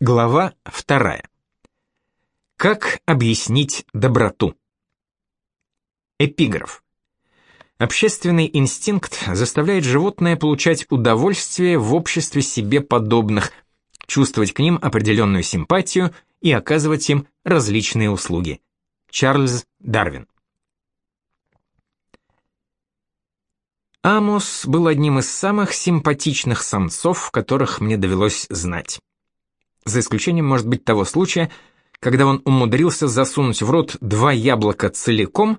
Глава вторая. Как объяснить доброту? Эпиграф. Общественный инстинкт заставляет животное получать удовольствие в обществе себе подобных, чувствовать к ним определенную симпатию и оказывать им различные услуги. Чарльз Дарвин. Амос был одним из самых симпатичных самцов, которых мне довелось знать. За исключением, может быть, того случая, когда он умудрился засунуть в рот два яблока целиком,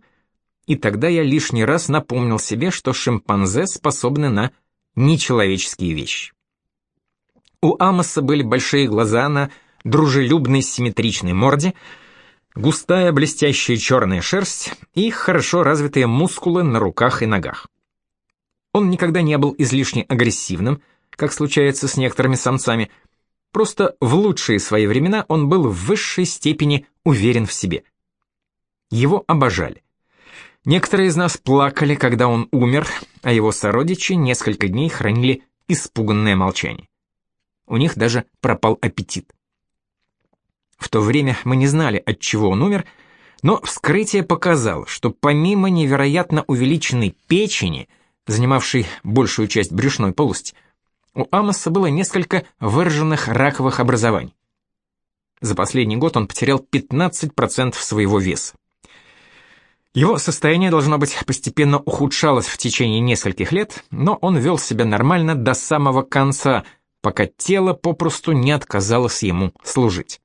и тогда я лишний раз напомнил себе, что шимпанзе способны на нечеловеческие вещи. У Амоса были большие глаза на дружелюбной симметричной морде, густая блестящая черная шерсть и хорошо развитые мускулы на руках и ногах. Он никогда не был излишне агрессивным, как случается с некоторыми самцами, просто в лучшие свои времена он был в высшей степени уверен в себе. Его обожали. Некоторые из нас плакали, когда он умер, а его сородичи несколько дней хранили испуганное молчание. У них даже пропал аппетит. В то время мы не знали, от чего он умер, но вскрытие показало, что помимо невероятно увеличенной печени – занимавший большую часть брюшной полости, у Амоса было несколько выраженных раковых образований. За последний год он потерял 15% своего веса. Его состояние, должно быть, постепенно ухудшалось в течение нескольких лет, но он вел себя нормально до самого конца, пока тело попросту не отказалось ему служить.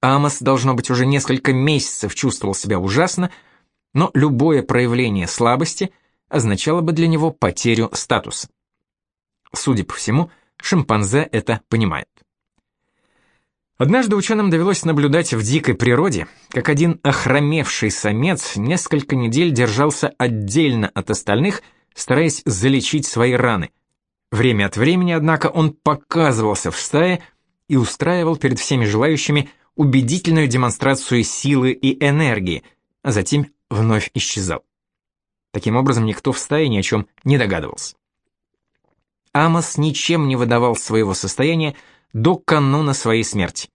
Амос, должно быть, уже несколько месяцев чувствовал себя ужасно, но любое проявление слабости – означало бы для него потерю статуса. Судя по всему, шимпанзе это понимают. Однажды ученым довелось наблюдать в дикой природе, как один охромевший самец несколько недель держался отдельно от остальных, стараясь залечить свои раны. Время от времени, однако, он показывался в стае и устраивал перед всеми желающими убедительную демонстрацию силы и энергии, а затем вновь исчезал. Таким образом, никто в стае ни о чем не догадывался. Амос ничем не выдавал своего состояния до кануна своей смерти.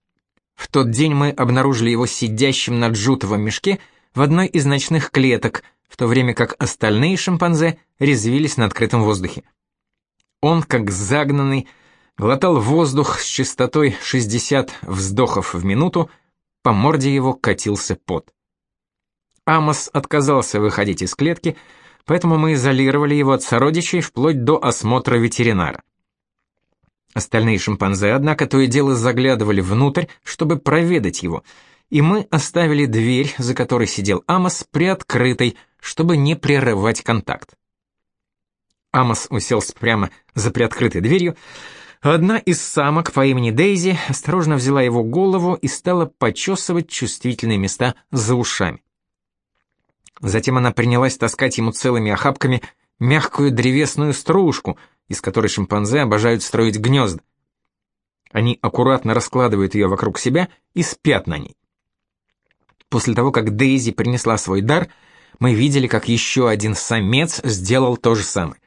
В тот день мы обнаружили его сидящим на джутовом мешке в одной из ночных клеток, в то время как остальные шимпанзе резвились на открытом воздухе. Он, как загнанный, глотал воздух с частотой 60 вздохов в минуту, по морде его катился пот. Амос отказался выходить из клетки, поэтому мы изолировали его от сородичей вплоть до осмотра ветеринара. Остальные шимпанзе, однако, то и дело заглядывали внутрь, чтобы проведать его, и мы оставили дверь, за которой сидел Амос, приоткрытой, чтобы не прерывать контакт. Амос уселся прямо за приоткрытой дверью, Одна из самок по имени Дейзи осторожно взяла его голову и стала почесывать чувствительные места за ушами. Затем она принялась таскать ему целыми охапками мягкую древесную стружку, из которой шимпанзе обожают строить гнезда. Они аккуратно раскладывают ее вокруг себя и спят на ней. После того, как Дейзи принесла свой дар, мы видели, как еще один самец сделал то же самое.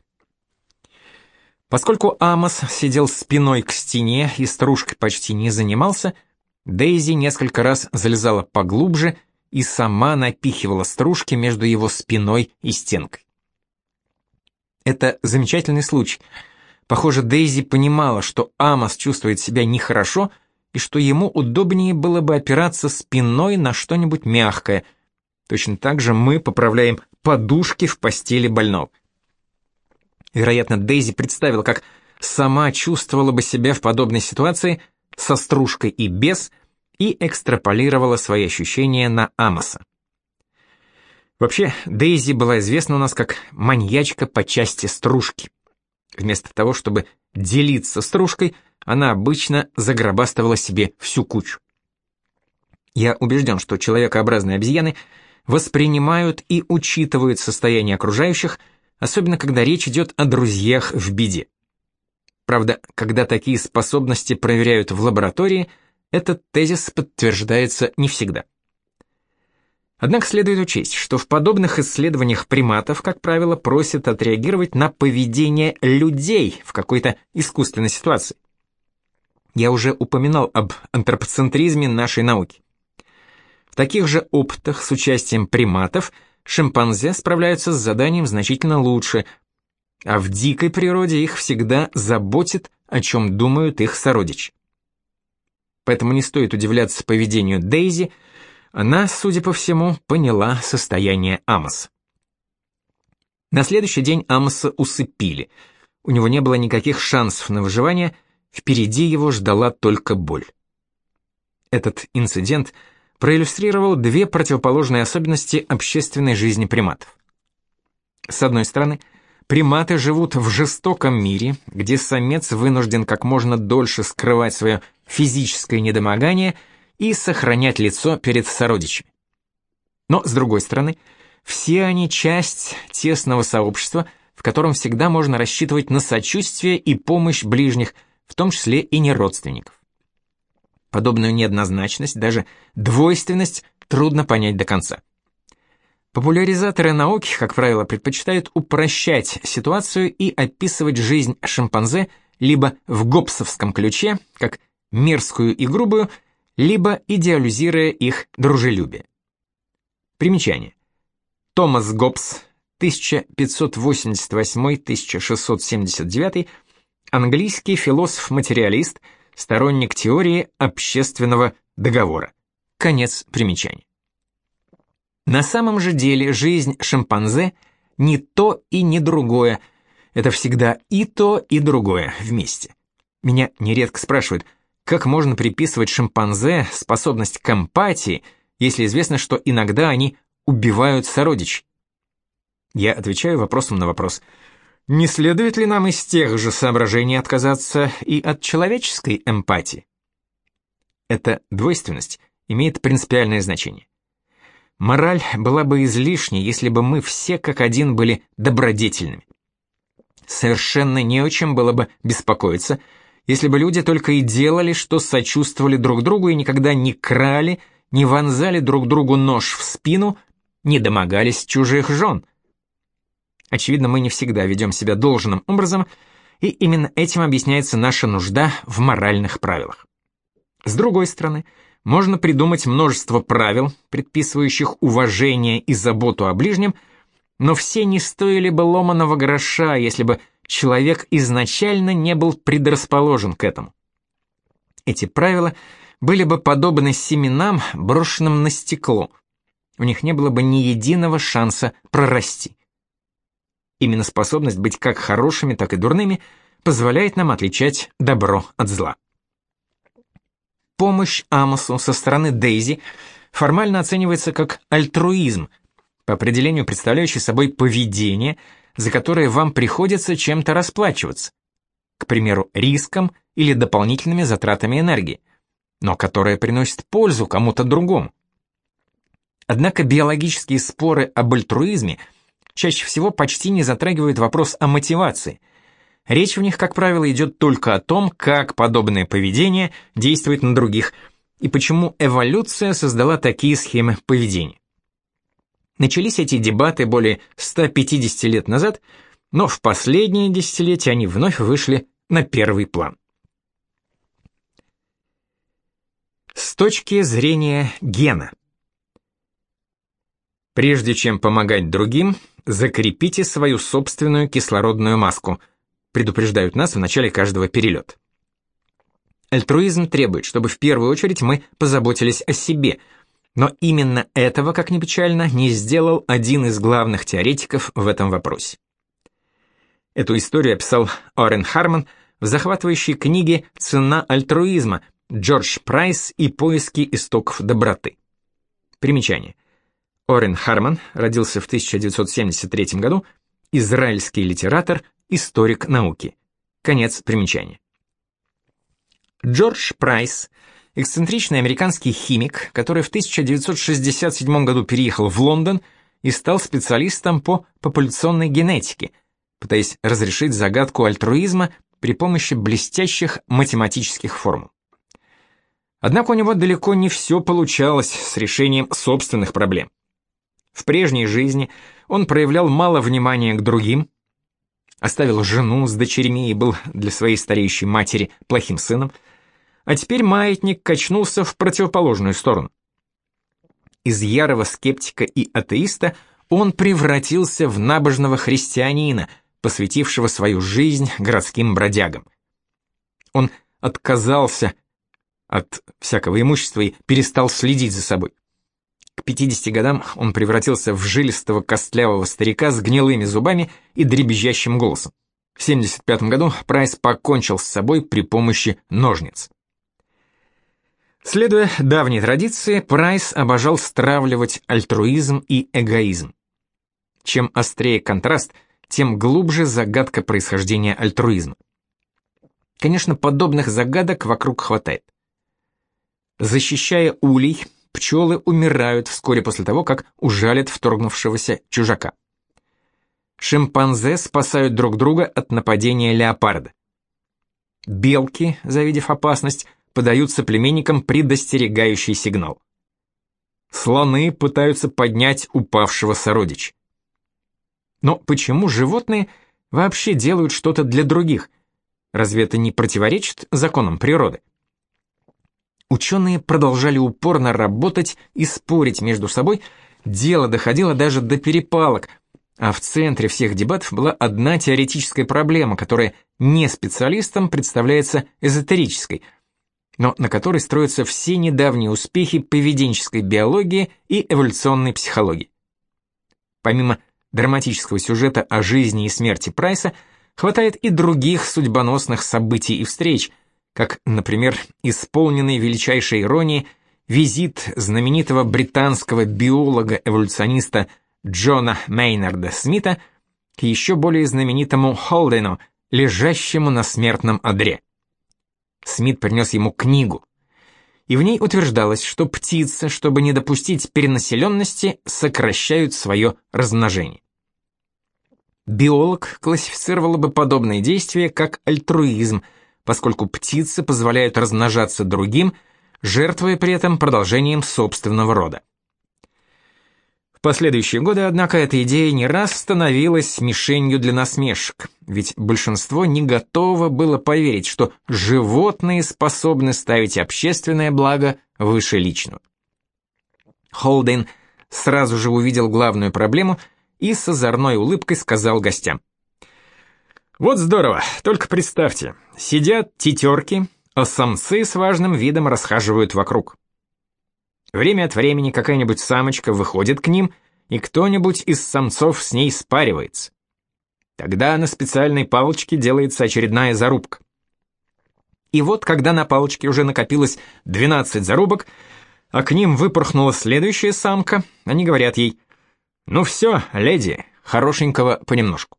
Поскольку Амос сидел спиной к стене и стружкой почти не занимался, Дейзи несколько раз залезала поглубже и сама напихивала стружки между его спиной и стенкой. Это замечательный случай. Похоже, Дейзи понимала, что Амос чувствует себя нехорошо и что ему удобнее было бы опираться спиной на что-нибудь мягкое. Точно так же мы поправляем подушки в постели больного. Вероятно, Дейзи представила, как сама чувствовала бы себя в подобной ситуации со стружкой и без – и экстраполировала свои ощущения на Амоса. Вообще, Дейзи была известна у нас как маньячка по части стружки. Вместо того, чтобы делиться стружкой, она обычно загробастывала себе всю кучу. Я убежден, что человекообразные обезьяны воспринимают и учитывают состояние окружающих, особенно когда речь идет о друзьях в беде. Правда, когда такие способности проверяют в лаборатории – этот тезис подтверждается не всегда. Однако следует учесть, что в подобных исследованиях приматов, как правило, просят отреагировать на поведение людей в какой-то искусственной ситуации. Я уже упоминал об антропоцентризме нашей науки. В таких же опытах с участием приматов шимпанзе справляются с заданием значительно лучше, а в дикой природе их всегда заботит, о чем думают их сородичи. Поэтому не стоит удивляться поведению Дейзи, она, судя по всему, поняла состояние Амоса. На следующий день Амоса усыпили. У него не было никаких шансов на выживание, впереди его ждала только боль. Этот инцидент проиллюстрировал две противоположные особенности общественной жизни приматов. С одной стороны, приматы живут в жестоком мире, где самец вынужден как можно дольше скрывать свое физическое недомогание и сохранять лицо перед сородичами. Но, с другой стороны, все они часть тесного сообщества, в котором всегда можно рассчитывать на сочувствие и помощь ближних, в том числе и неродственников. Подобную неоднозначность, даже двойственность трудно понять до конца. Популяризаторы науки, как правило, предпочитают упрощать ситуацию и описывать жизнь шимпанзе либо в гоббсовском ключе, как мерзкую и грубую, либо идеализируя их дружелюбие. Примечание. Томас Гоббс, 1588-1679, английский философ-материалист, сторонник теории общественного договора. Конец примечания. На самом же деле жизнь шимпанзе не то и не другое. Это всегда и то, и другое вместе. Меня нередко спрашивают, как можно приписывать шимпанзе способность к эмпатии, если известно, что иногда они убивают сородичей? Я отвечаю вопросом на вопрос. Не следует ли нам из тех же соображений отказаться и от человеческой эмпатии? Эта двойственность имеет принципиальное значение. Мораль была бы излишней, если бы мы все как один были добродетельными. Совершенно не о чем было бы беспокоиться, если бы люди только и делали, что сочувствовали друг другу и никогда не крали, не вонзали друг другу нож в спину, не домогались чужих жен. Очевидно, мы не всегда ведем себя должным образом, и именно этим объясняется наша нужда в моральных правилах. С другой стороны, можно придумать множество правил, предписывающих уважение и заботу о ближнем, но все не стоили бы ломаного гроша, если бы человек изначально не был предрасположен к этому. Эти правила были бы подобны семенам, брошенным на стекло. У них не было бы ни единого шанса прорасти. Именно способность быть как хорошими, так и дурными позволяет нам отличать добро от зла. Помощь Амосу со стороны Дейзи формально оценивается как альтруизм, по определению представляющий собой поведение, за которое вам приходится чем-то расплачиваться, к примеру, риском или дополнительными затратами энергии, но которое приносит пользу кому-то другому. Однако биологические споры об альтруизме чаще всего почти не затрагивают вопрос о мотивации – Речь в них, как правило, идет только о том, как подобное поведение действует на других, и почему эволюция создала такие схемы поведения. Начались эти дебаты более 150 лет назад, но в последние десятилетия они вновь вышли на первый план. С точки зрения гена. Прежде чем помогать другим, закрепите свою собственную кислородную маску – предупреждают нас в начале каждого перелета. Альтруизм требует, чтобы в первую очередь мы позаботились о себе, но именно этого, как ни печально, не сделал один из главных теоретиков в этом вопросе. Эту историю описал Орен Харман в захватывающей книге «Цена альтруизма. Джордж Прайс и поиски истоков доброты». Примечание. Орен Харман родился в 1973 году, израильский литератор, историк науки. Конец примечания. Джордж Прайс, эксцентричный американский химик, который в 1967 году переехал в Лондон и стал специалистом по популяционной генетике, пытаясь разрешить загадку альтруизма при помощи блестящих математических формул. Однако у него далеко не все получалось с решением собственных проблем. В прежней жизни он проявлял мало внимания к другим, оставил жену с дочерьми и был для своей стареющей матери плохим сыном, а теперь маятник качнулся в противоположную сторону. Из ярого скептика и атеиста он превратился в набожного христианина, посвятившего свою жизнь городским бродягам. Он отказался от всякого имущества и перестал следить за собой. К 50 годам он превратился в жилистого костлявого старика с гнилыми зубами и дребезжащим голосом. В 75 году Прайс покончил с собой при помощи ножниц. Следуя давней традиции, Прайс обожал стравливать альтруизм и эгоизм. Чем острее контраст, тем глубже загадка происхождения альтруизма. Конечно, подобных загадок вокруг хватает. Защищая улей, пчелы умирают вскоре после того, как ужалят вторгнувшегося чужака. Шимпанзе спасают друг друга от нападения леопарда. Белки, завидев опасность, подают соплеменникам предостерегающий сигнал. Слоны пытаются поднять упавшего сородича. Но почему животные вообще делают что-то для других? Разве это не противоречит законам природы? Ученые продолжали упорно работать и спорить между собой, дело доходило даже до перепалок, а в центре всех дебатов была одна теоретическая проблема, которая не специалистам представляется эзотерической, но на которой строятся все недавние успехи поведенческой биологии и эволюционной психологии. Помимо драматического сюжета о жизни и смерти Прайса, хватает и других судьбоносных событий и встреч – как, например, исполненный величайшей иронии визит знаменитого британского биолога-эволюциониста Джона Мейнарда Смита к еще более знаменитому Холдену, лежащему на смертном одре. Смит принес ему книгу, и в ней утверждалось, что птицы, чтобы не допустить перенаселенности, сокращают свое размножение. Биолог классифицировал бы подобные действия как альтруизм – поскольку птицы позволяют размножаться другим, жертвуя при этом продолжением собственного рода. Последующие годы, однако, эта идея не раз становилась мишенью для насмешек, ведь большинство не готово было поверить, что животные способны ставить общественное благо выше личного. Холден сразу же увидел главную проблему и с озорной улыбкой сказал гостям – вот здорово, только представьте, сидят тетерки, а самцы с важным видом расхаживают вокруг. Время от времени какая-нибудь самочка выходит к ним, и кто-нибудь из самцов с ней спаривается. Тогда на специальной палочке делается очередная зарубка. И вот, когда на палочке уже накопилось 12 зарубок, а к ним выпорхнула следующая самка, они говорят ей, «Ну все, леди, хорошенького понемножку».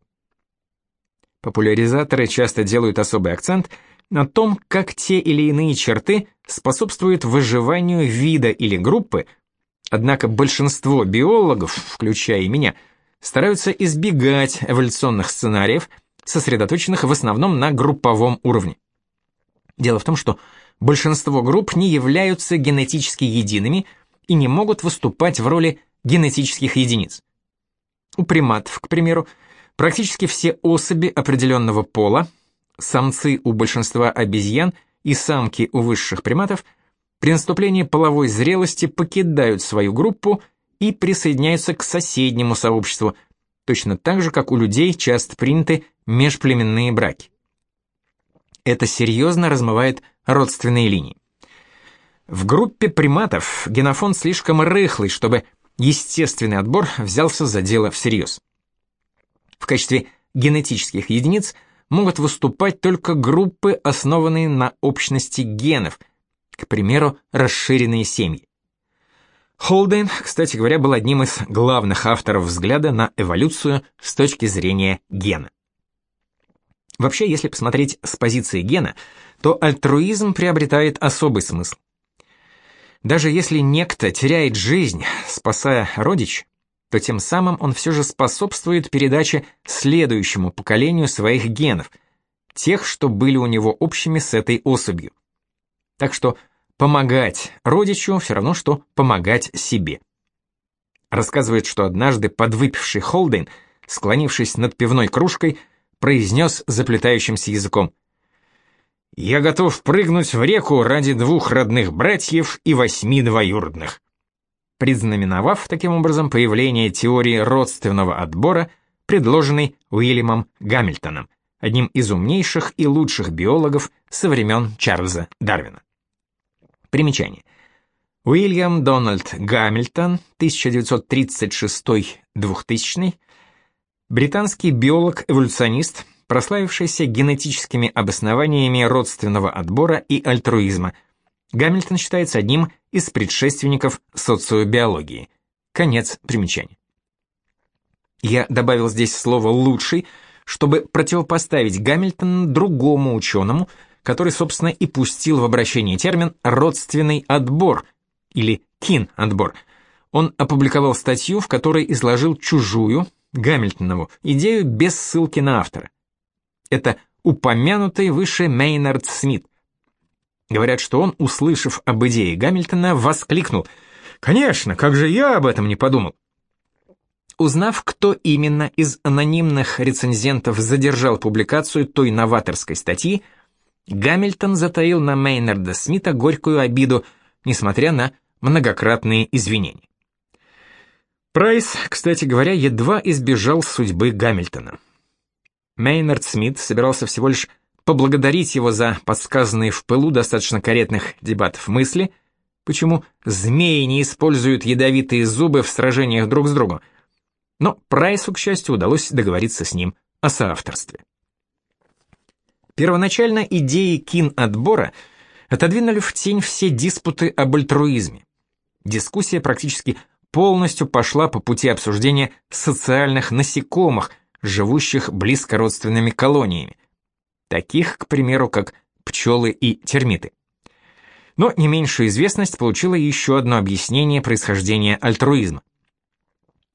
Популяризаторы часто делают особый акцент на том, как те или иные черты способствуют выживанию вида или группы, однако большинство биологов, включая меня, стараются избегать эволюционных сценариев, сосредоточенных в основном на групповом уровне. Дело в том, что большинство групп не являются генетически едиными и не могут выступать в роли генетических единиц. У приматов, к примеру, Практически все особи определенного пола, самцы у большинства обезьян и самки у высших приматов, при наступлении половой зрелости покидают свою группу и присоединяются к соседнему сообществу, точно так же, как у людей часто приняты межплеменные браки. Это серьезно размывает родственные линии. В группе приматов генофон слишком рыхлый, чтобы естественный отбор взялся за дело всерьез. В качестве генетических единиц могут выступать только группы, основанные на общности генов, к примеру, расширенные семьи. Холден, кстати говоря, был одним из главных авторов взгляда на эволюцию с точки зрения гена. Вообще, если посмотреть с позиции гена, то альтруизм приобретает особый смысл. Даже если некто теряет жизнь, спасая родич, то тем самым он все же способствует передаче следующему поколению своих генов, тех, что были у него общими с этой особью. Так что помогать родичу все равно, что помогать себе. Рассказывает, что однажды подвыпивший Холден, склонившись над пивной кружкой, произнес заплетающимся языком. «Я готов прыгнуть в реку ради двух родных братьев и восьми двоюродных», предзнаменовав таким образом появление теории родственного отбора, предложенной Уильямом Гамильтоном, одним из умнейших и лучших биологов со времен Чарльза Дарвина. Примечание. Уильям Дональд Гамильтон, 1936-2000, британский биолог-эволюционист, прославившийся генетическими обоснованиями родственного отбора и альтруизма. Гамильтон считается одним из предшественников социобиологии. Конец примечания. Я добавил здесь слово «лучший», чтобы противопоставить Гамильтона другому ученому, который, собственно, и пустил в обращение термин «родственный отбор» или «кин-отбор». Он опубликовал статью, в которой изложил чужую, Гамильтонову, идею без ссылки на автора. Это упомянутый выше Мейнард Смит. Говорят, что он, услышав об идее Гамильтона, воскликнул «Конечно, как же я об этом не подумал?» Узнав, кто именно из анонимных рецензентов задержал публикацию той новаторской статьи, Гамильтон затаил на Мейнарда Смита горькую обиду, несмотря на многократные извинения. Прайс, кстати говоря, едва избежал судьбы Гамильтона. Мейнард Смит собирался всего лишь поблагодарить его за подсказанные в пылу достаточно каретных дебатов мысли, почему змеи не используют ядовитые зубы в сражениях друг с другом, но Прайсу, к счастью, удалось договориться с ним о соавторстве. Первоначально идеи кин-отбора отодвинули в тень все диспуты об альтруизме. Дискуссия практически полностью пошла по пути обсуждения социальных насекомых, живущих близко родственными колониями, таких, к примеру, как пчелы и термиты. Но не меньшую известность получило еще одно объяснение происхождения альтруизма.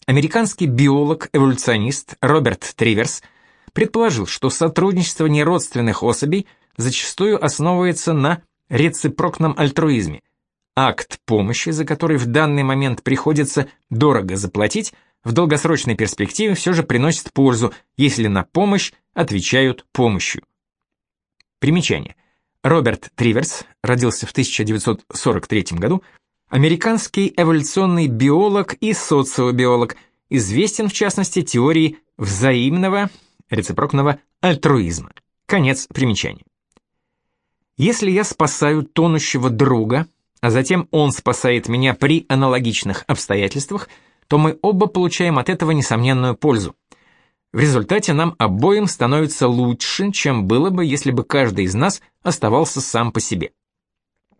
Американский биолог-эволюционист Роберт Триверс – предположил, что сотрудничество неродственных особей зачастую основывается на рецепрокном альтруизме. Акт помощи, за который в данный момент приходится дорого заплатить, в долгосрочной перспективе все же приносит пользу, если на помощь отвечают помощью. Примечание. Роберт Триверс родился в 1943 году, американский эволюционный биолог и социобиолог, известен в частности теорией взаимного рецепрокного альтруизма. Конец примечания. Если я спасаю тонущего друга, а затем он спасает меня при аналогичных обстоятельствах, то мы оба получаем от этого несомненную пользу. В результате нам обоим становится лучше, чем было бы, если бы каждый из нас оставался сам по себе.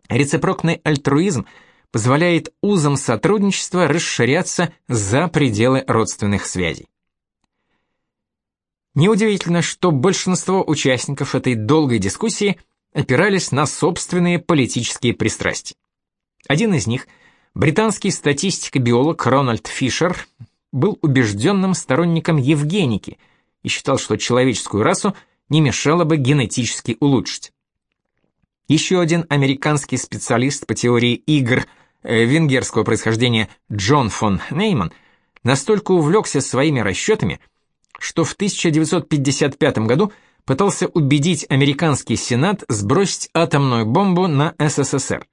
Рецепрокный альтруизм позволяет узам сотрудничества расширяться за пределы родственных связей. Неудивительно, что большинство участников этой долгой дискуссии опирались на собственные политические пристрастия. Один из них, британский статистик и биолог Рональд Фишер, был убежденным сторонником евгеники и считал, что человеческую расу не мешало бы генетически улучшить. Еще один американский специалист по теории игр э, венгерского происхождения Джон фон Нейман настолько увлекся своими расчетами, что в 1955 году пытался убедить американский Сенат сбросить атомную бомбу на СССР.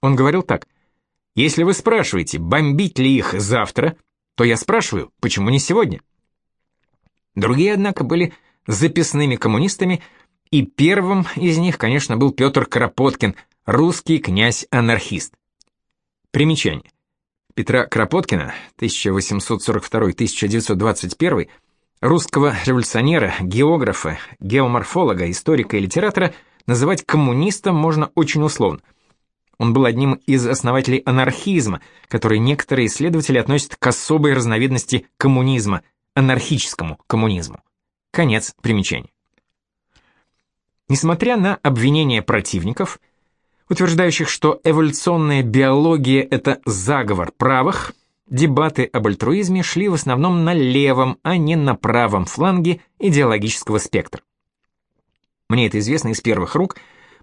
Он говорил так, «Если вы спрашиваете, бомбить ли их завтра, то я спрашиваю, почему не сегодня?» Другие, однако, были записными коммунистами, и первым из них, конечно, был Петр Кропоткин, русский князь-анархист. Примечание. Петра Кропоткина, 1842-1921, Русского революционера, географа, геоморфолога, историка и литератора называть коммунистом можно очень условно. Он был одним из основателей анархизма, который некоторые исследователи относят к особой разновидности коммунизма, анархическому коммунизму. Конец примечания. Несмотря на обвинения противников, утверждающих, что эволюционная биология – это заговор правых, Дебаты об альтруизме шли в основном на левом, а не на правом фланге идеологического спектра. Мне это известно из первых рук,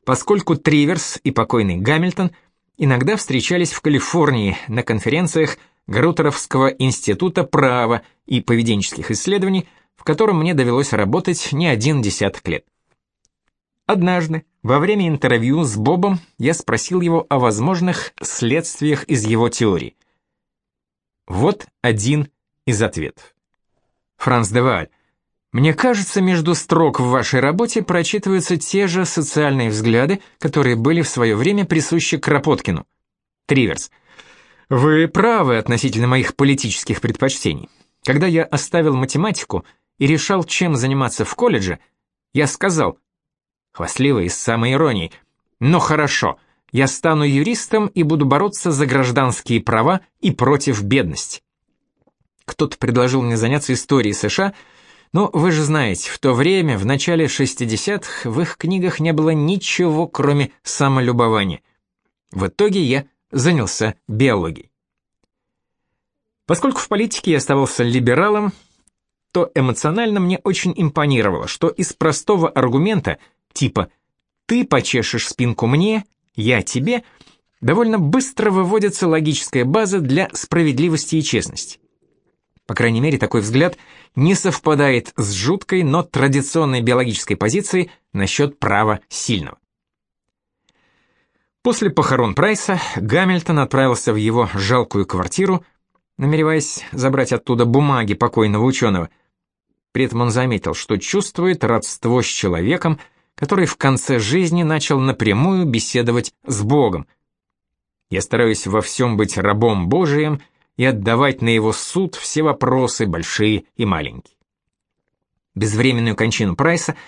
поскольку Триверс и покойный Гамильтон иногда встречались в Калифорнии на конференциях Грутеровского института права и поведенческих исследований, в котором мне довелось работать не один десяток лет. Однажды, Во время интервью с Бобом я спросил его о возможных следствиях из его теории. Вот один из ответов. Франц де Валь. Мне кажется, между строк в вашей работе прочитываются те же социальные взгляды, которые были в свое время присущи Кропоткину. Триверс. Вы правы относительно моих политических предпочтений. Когда я оставил математику и решал, чем заниматься в колледже, я сказал, хвастливо и с самой иронией, «Ну хорошо, я стану юристом и буду бороться за гражданские права и против бедности». Кто-то предложил мне заняться историей США, но вы же знаете, в то время, в начале 60-х, в их книгах не было ничего, кроме самолюбования. В итоге я занялся биологией. Поскольку в политике я оставался либералом, то эмоционально мне очень импонировало, что из простого аргумента, типа «ты почешешь спинку мне, я тебе», довольно быстро выводится логическая база для справедливости и честности. По крайней мере, такой взгляд не совпадает с жуткой, но традиционной биологической позицией насчет права сильного. После похорон Прайса Гамильтон отправился в его жалкую квартиру, намереваясь забрать оттуда бумаги покойного ученого. При этом он заметил, что чувствует родство с человеком, который в конце жизни начал напрямую беседовать с Богом. «Я стараюсь во всем быть рабом Божиим и отдавать на его суд все вопросы, большие и маленькие». Безвременную кончину Прайса –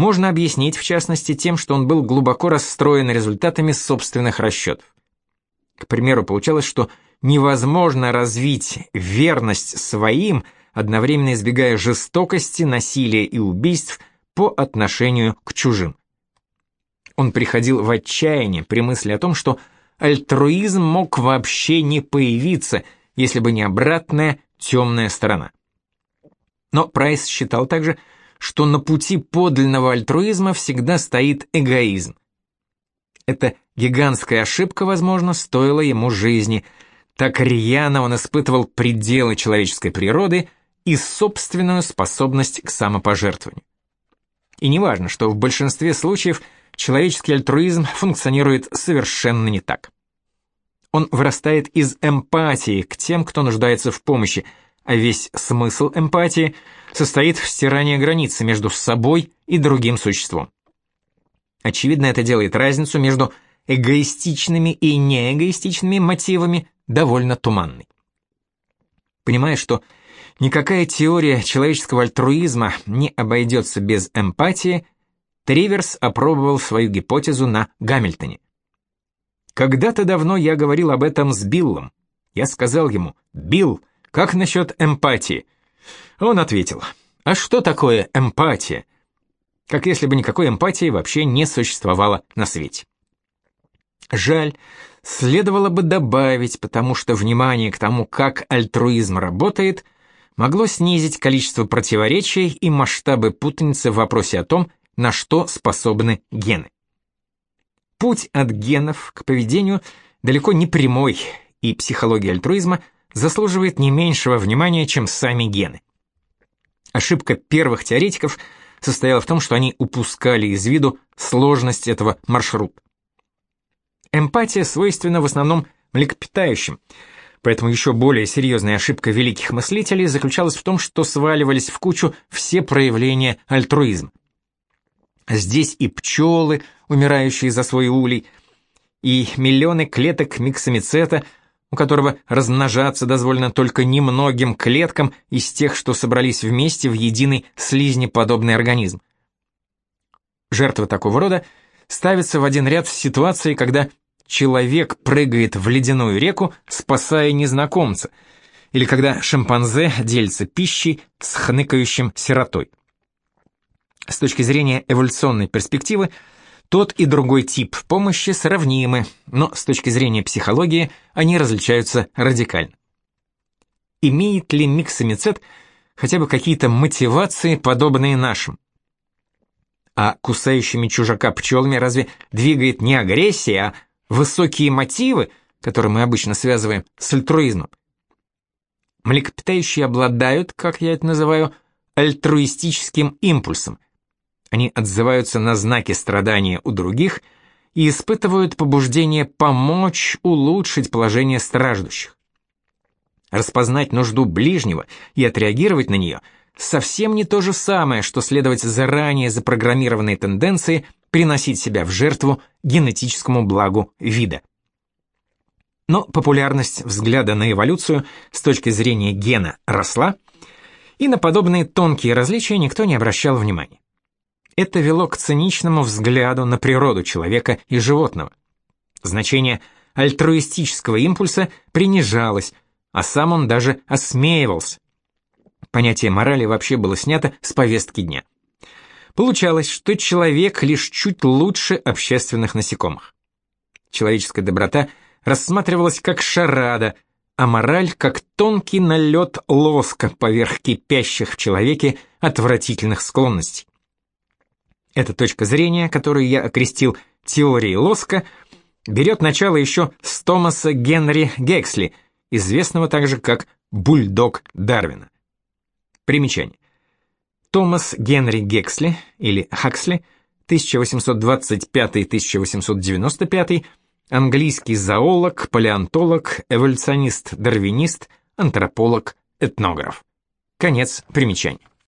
можно объяснить, в частности, тем, что он был глубоко расстроен результатами собственных расчетов. К примеру, получалось, что невозможно развить верность своим, одновременно избегая жестокости, насилия и убийств по отношению к чужим. Он приходил в отчаяние при мысли о том, что альтруизм мог вообще не появиться, если бы не обратная темная сторона. Но Прайс считал также, что на пути подлинного альтруизма всегда стоит эгоизм. Эта гигантская ошибка, возможно, стоила ему жизни. Так рьяно он испытывал пределы человеческой природы и собственную способность к самопожертвованию. И неважно, что в большинстве случаев человеческий альтруизм функционирует совершенно не так. Он вырастает из эмпатии к тем, кто нуждается в помощи, а весь смысл эмпатии состоит в стирании границы между собой и другим существом. Очевидно, это делает разницу между эгоистичными и неэгоистичными мотивами довольно туманной. Понимая, что никакая теория человеческого альтруизма не обойдется без эмпатии, Триверс опробовал свою гипотезу на Гамильтоне. Когда-то давно я говорил об этом с Биллом. Я сказал ему, «Билл, как насчет эмпатии?» Он ответил, «А что такое эмпатия?» Как если бы никакой эмпатии вообще не существовало на свете. Жаль, следовало бы добавить, потому что внимание к тому, как альтруизм работает, могло снизить количество противоречий и масштабы путаницы в вопросе о том, на что способны гены. Путь от генов к поведению далеко не прямой, и психология альтруизма – заслуживает не меньшего внимания, чем сами гены. Ошибка первых теоретиков состояла в том, что они упускали из виду сложность этого маршрута. Эмпатия свойственна в основном млекопитающим, поэтому еще более серьезная ошибка великих мыслителей заключалась в том, что сваливались в кучу все проявления альтруизма. Здесь и пчелы, умирающие за свой улей, и миллионы клеток миксомицета – у которого размножаться дозволено только немногим клеткам из тех, что собрались вместе в единый слизнеподобный организм. Жертва такого рода ставится в один ряд с ситуацией, когда человек прыгает в ледяную реку, спасая незнакомца, или когда шимпанзе делится пищей с хныкающим сиротой. С точки зрения эволюционной перспективы, тот и другой тип помощи сравнимы, но с точки зрения психологии они различаются радикально. Имеет ли миксомицет хотя бы какие-то мотивации, подобные нашим? А кусающими чужака пчелами разве двигает не агрессия, а высокие мотивы, которые мы обычно связываем с альтруизмом? Млекопитающие обладают, как я это называю, альтруистическим импульсом – Они отзываются на знаки страдания у других и испытывают побуждение помочь улучшить положение страждущих. Распознать нужду ближнего и отреагировать на нее совсем не то же самое, что следовать заранее запрограммированной тенденции приносить себя в жертву генетическому благу вида. Но популярность взгляда на эволюцию с точки зрения гена росла, и на подобные тонкие различия никто не обращал внимания. Это вело к циничному взгляду на природу человека и животного. Значение альтруистического импульса принижалось, а сам он даже осмеивался. Понятие морали вообще было снято с повестки дня. Получалось, что человек лишь чуть лучше общественных насекомых. Человеческая доброта – рассматривалась как шарада, а мораль как тонкий налет лоска поверх кипящих в человеке отвратительных склонностей. Эта точка зрения, которую я окрестил теорией лоска, берет начало еще с Томаса Генри Гексли, известного также как бульдог Дарвина. Примечание. Томас Генри Гексли, или Хаксли, 1825-1895, английский зоолог, палеонтолог, эволюционист-дарвинист, антрополог, этнограф. Конец примечания.